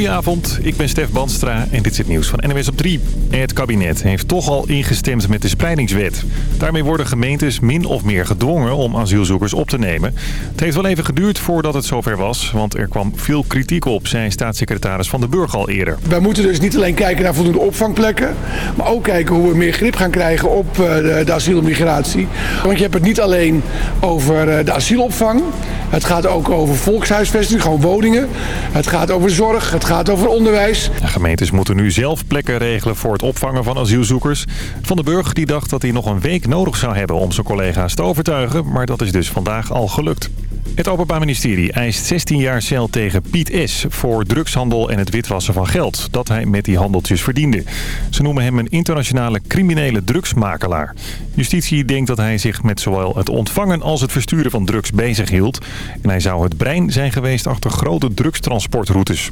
Goedenavond, ik ben Stef Banstra en dit is het nieuws van NWS op 3. Het kabinet heeft toch al ingestemd met de spreidingswet. Daarmee worden gemeentes min of meer gedwongen om asielzoekers op te nemen. Het heeft wel even geduurd voordat het zover was, want er kwam veel kritiek op, zei staatssecretaris Van den Burg al eerder. Wij moeten dus niet alleen kijken naar voldoende opvangplekken, maar ook kijken hoe we meer grip gaan krijgen op eh, de asielmigratie. Want je hebt het niet alleen over eh, de asielopvang, het gaat ook over volkshuisvesting, gewoon woningen. Het gaat over zorg, gaat over onderwijs. De gemeentes moeten nu zelf plekken regelen voor het opvangen van asielzoekers. Van den Burg die dacht dat hij nog een week nodig zou hebben om zijn collega's te overtuigen. Maar dat is dus vandaag al gelukt. Het Openbaar Ministerie eist 16 jaar cel tegen Piet S. voor drugshandel en het witwassen van geld dat hij met die handeltjes verdiende. Ze noemen hem een internationale criminele drugsmakelaar. Justitie denkt dat hij zich met zowel het ontvangen als het versturen van drugs bezig hield. En hij zou het brein zijn geweest achter grote drugstransportroutes.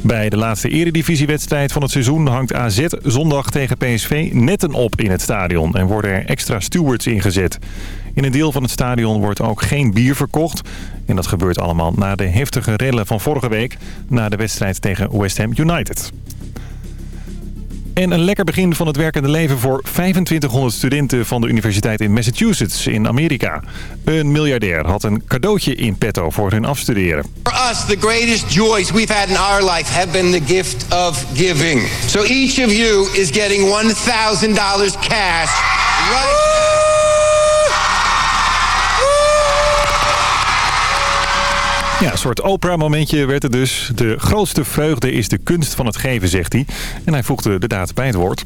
Bij de laatste eredivisiewedstrijd van het seizoen hangt AZ zondag tegen PSV netten op in het stadion en worden er extra stewards ingezet. In een deel van het stadion wordt ook geen bier verkocht. En dat gebeurt allemaal na de heftige rellen van vorige week... na de wedstrijd tegen West Ham United. En een lekker begin van het werkende leven voor 2500 studenten van de universiteit in Massachusetts in Amerika. Een miljardair had een cadeautje in petto voor hun afstuderen. For us, the greatest joys we've had in our life have been the gift of giving. So each of you is getting $1,000 cash Ja, een soort Oprah-momentje werd het dus. De grootste vreugde is de kunst van het geven, zegt hij. En hij voegde de daad bij het woord.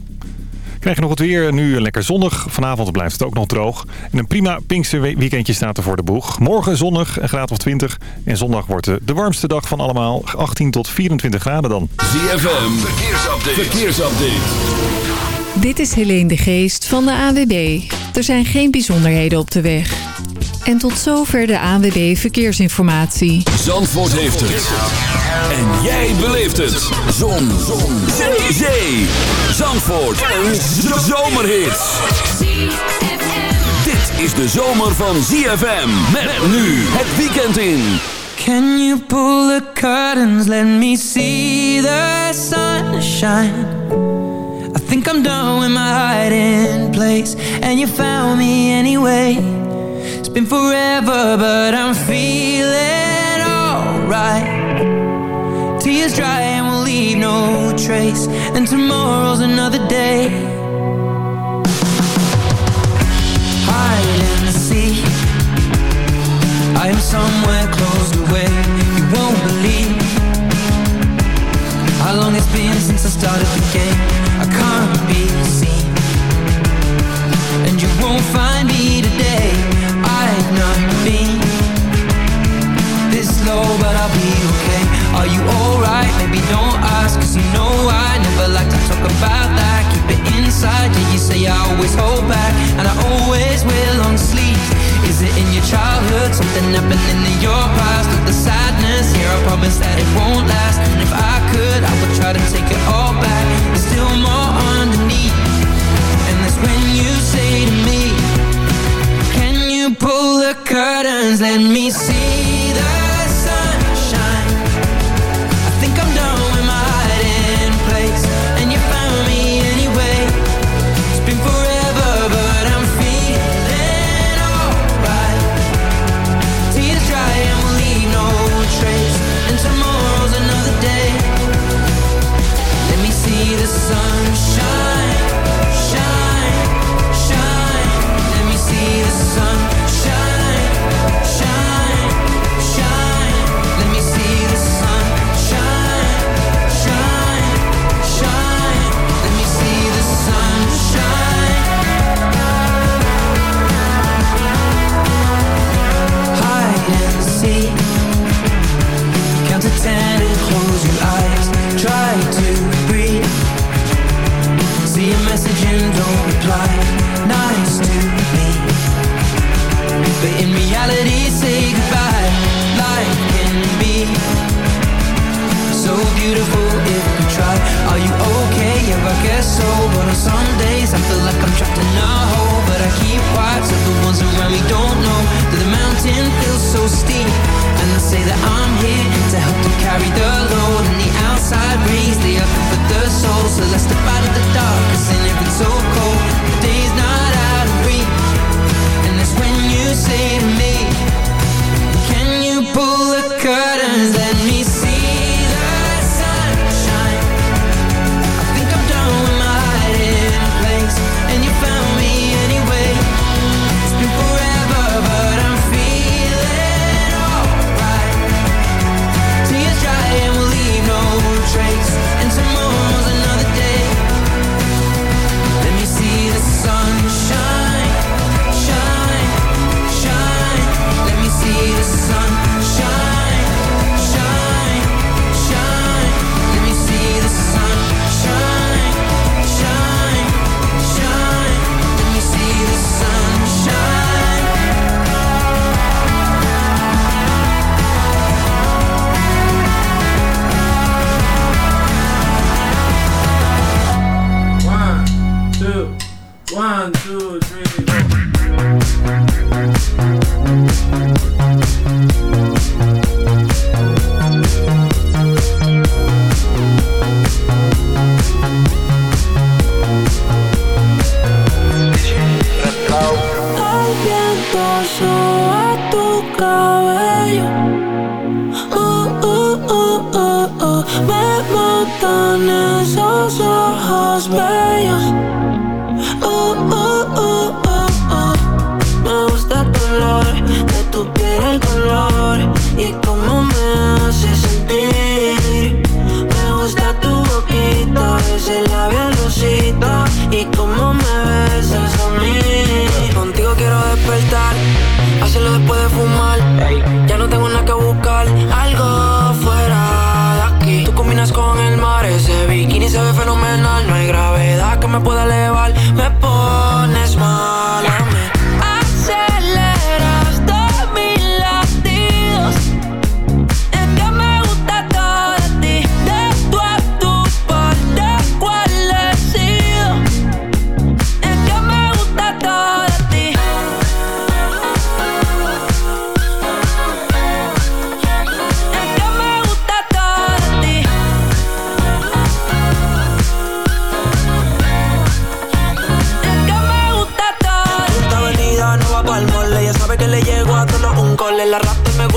Krijg je nog het weer. Nu lekker zonnig. Vanavond blijft het ook nog droog. En een prima Pinksterweekendje staat er voor de boeg. Morgen zonnig, een graad of 20. En zondag wordt de warmste dag van allemaal. 18 tot 24 graden dan. ZFM, verkeersupdate. verkeersupdate. Dit is Helene de Geest van de AWB. Er zijn geen bijzonderheden op de weg. En tot zover de ANWB Verkeersinformatie. Zandvoort heeft het. En jij beleeft het. Zon. Zon. Zee. Zee. Zandvoort. Een zomerhit. Dit is de zomer van ZFM. Met nu het weekend in. Can you pull the curtains? Let me see the sunshine. I think I'm done with my hiding place. And you found me anyway. Been forever, but I'm feeling alright. Tears dry and we'll leave no trace, and tomorrow's another day. Hide and seek. I am somewhere closed away. You won't believe how long it's been since I started the game. I can't be seen, and you won't find me today not been this low, but I'll be okay. Are you alright? Maybe don't ask, cause you know I never like to talk about that. Keep it inside, yeah, you say I always hold back, and I always wear long sleeves. Is it in your childhood? Something happening in your past with the sadness here? I promise that it won't last. And if I could, I would try to take it all back. There's still more underneath, and that's when you say to me the curtains, let me see the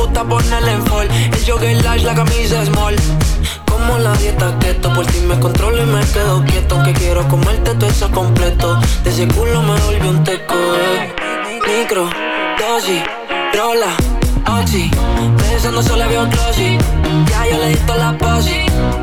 gusta ponerle en fall. El jogger large, la camisa small. Como la dieta keto Por ti me controlo y me quedo quieto. Aunque quiero comerte todo eso completo. De ese culo me volvió un teco. Eh. Micro, dosis, rola, oxi. Pensando solo veo un Ya yo le di la posi.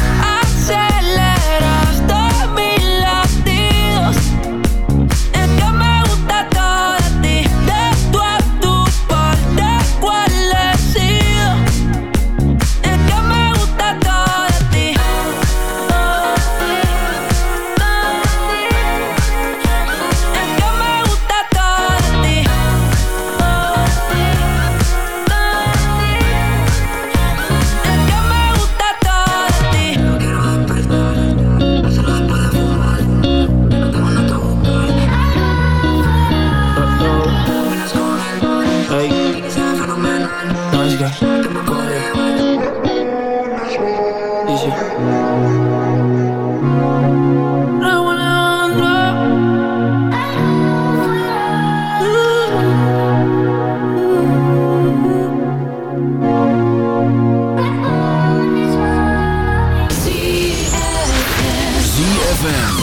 ZFM.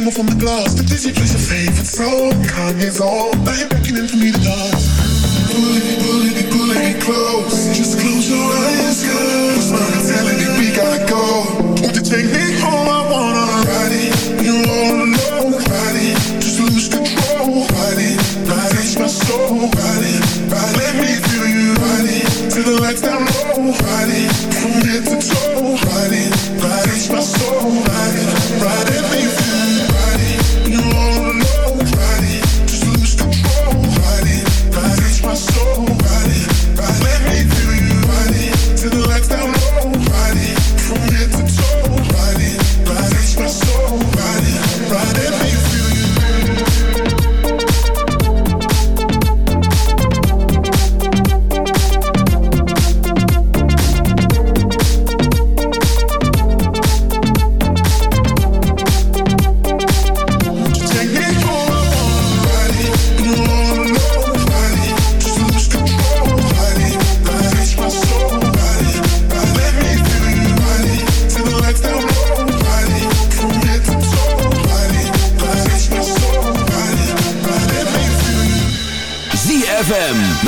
Came off on the glass. The Disney plays your favorite song, Kanye's on. Now you're beckoning for me to dance. Pulling it, pulling it, pulling it close. Just close your eyes, girl. Smile telling me we gotta go. Won't you take me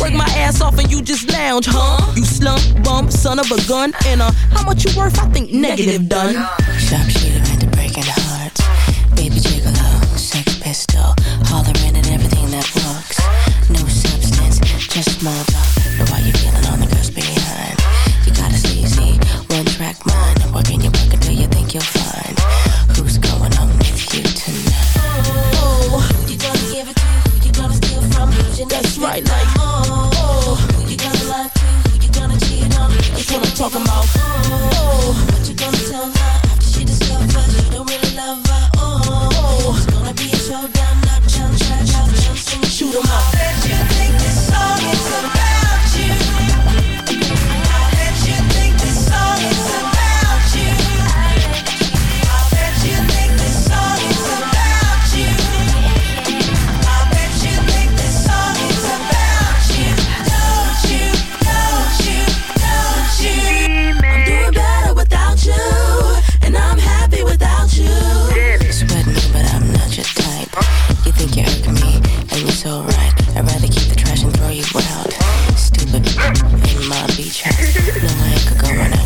work my ass off and you just lounge, huh? You slump bum, son of a gun, and uh, how much you worth? I think negative done. Sharpshooter into breaking hearts. Baby gigolo, sex pistol. Hollering at everything that walks. No substance, just small house. No, I could go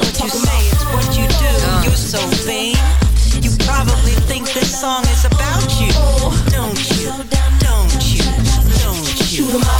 What you say is what you do. You're so vain. You probably think this song is about you. Don't you? Don't you? Don't you? You?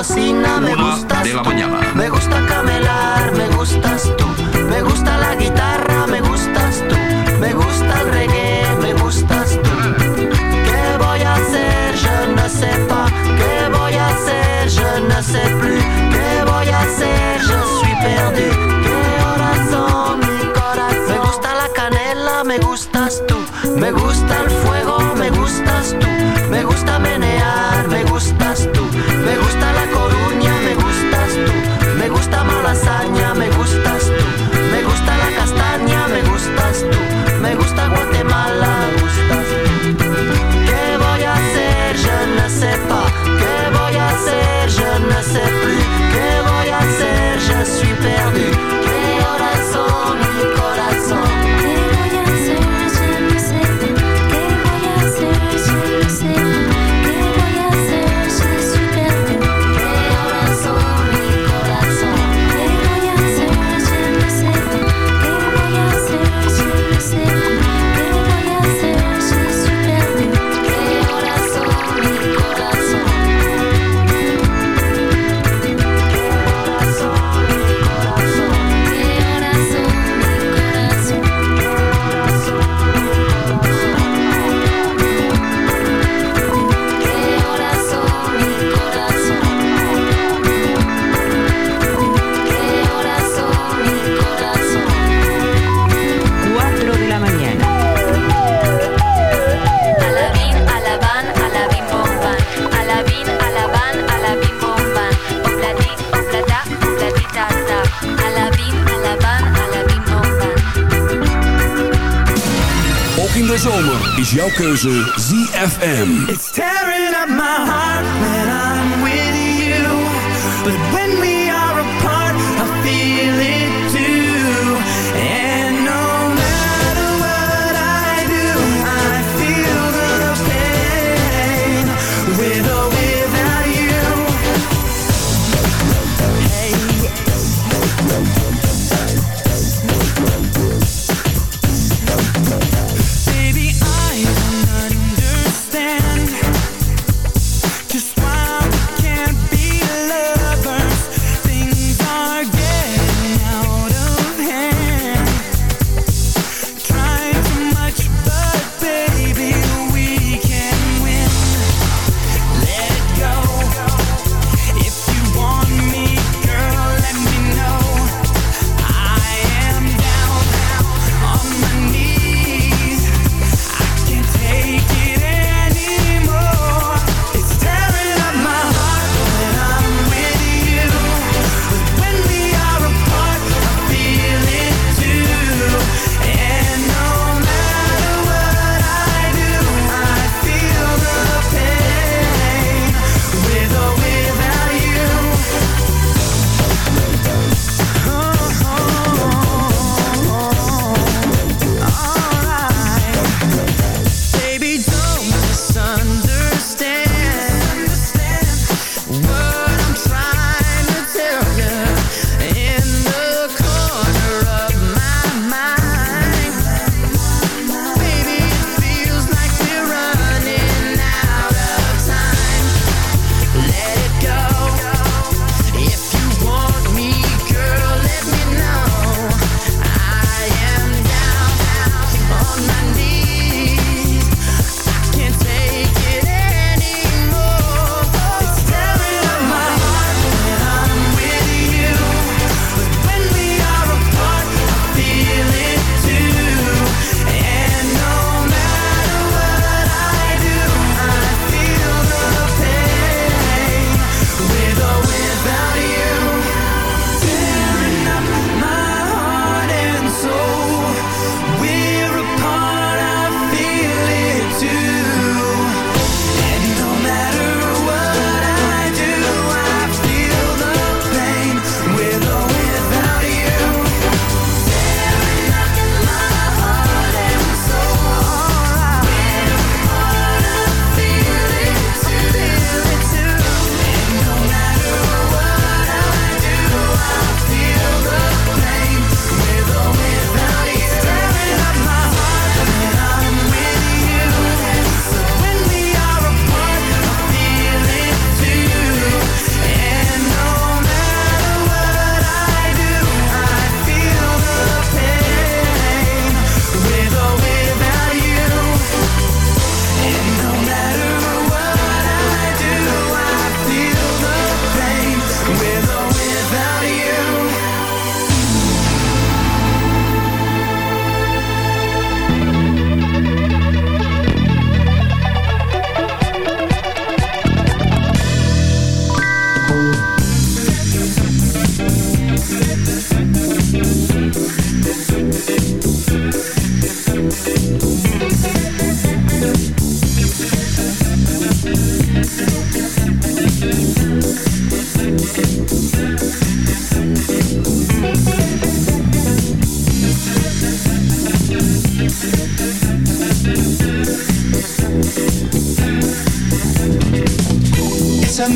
cocina me gusta. de la mañana. de zomer is jouw keuze ZFM. It's tearing up my heart when I'm with you. But when we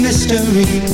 mystery.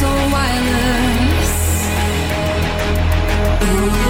so wireless. Ooh.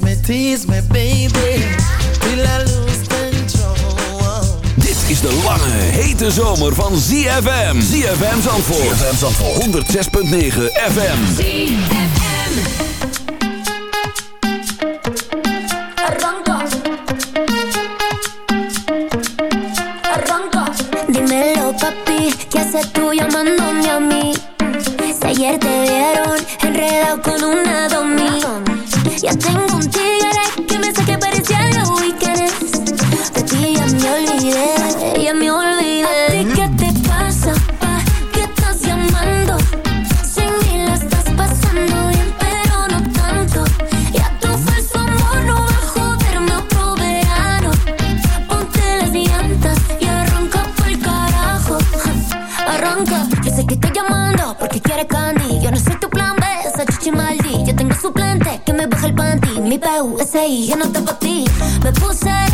me, tease baby. Till I lose control. Dit is de lange, hete zomer van ZFM. ZFM Zandvoort. ZFM Zandvoort. 106.9 FM. ZFM. 6 y no te. Me puse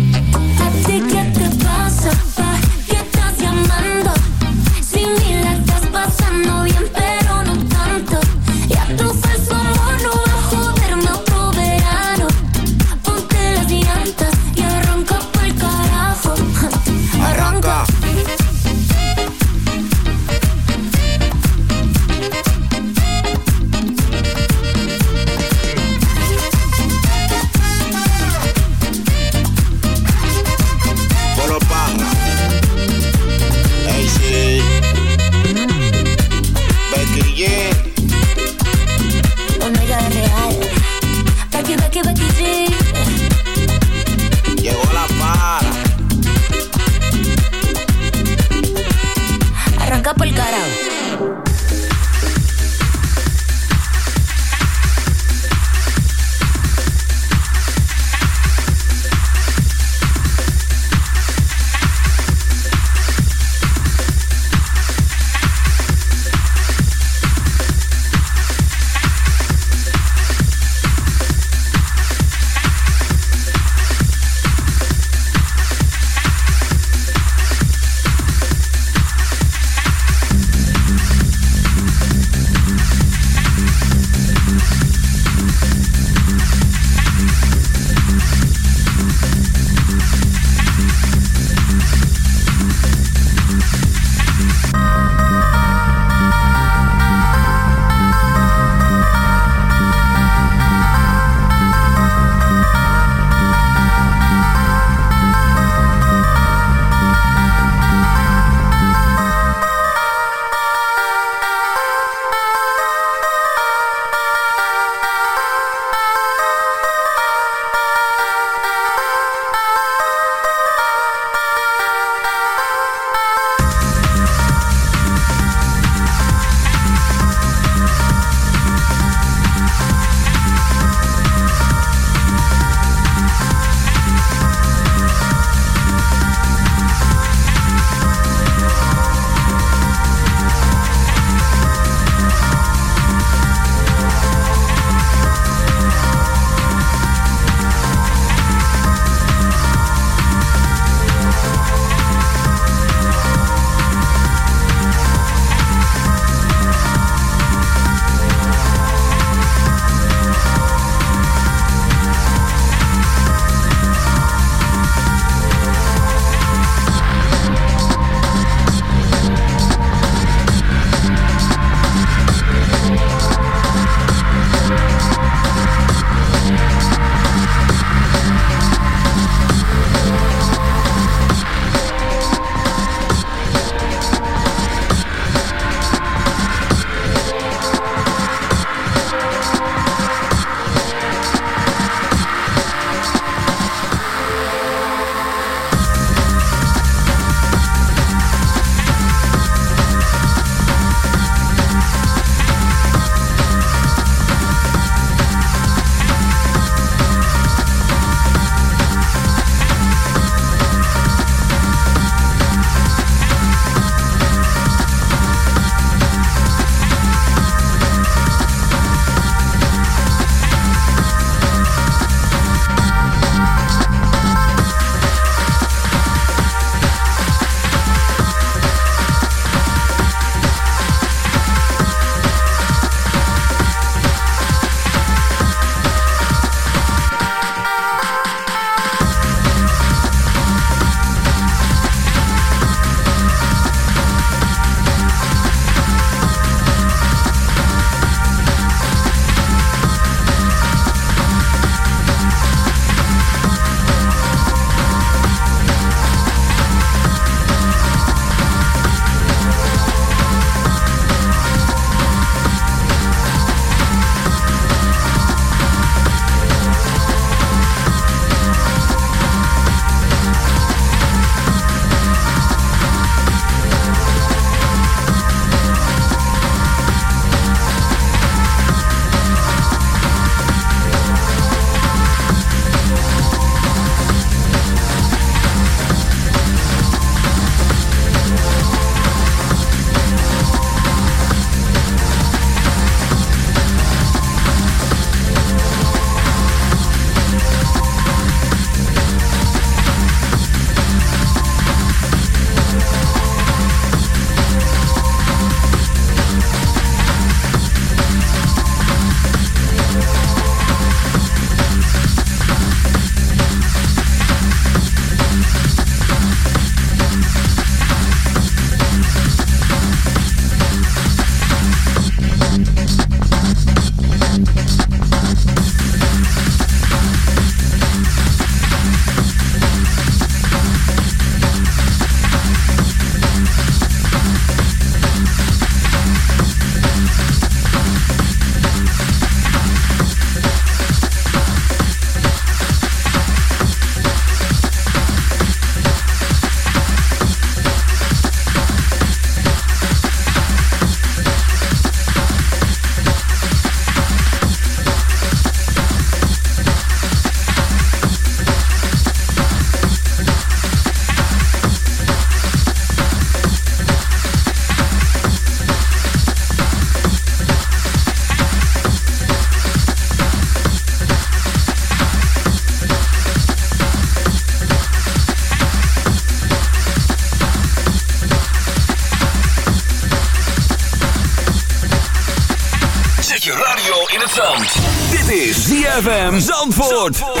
ZFM Zandvoort.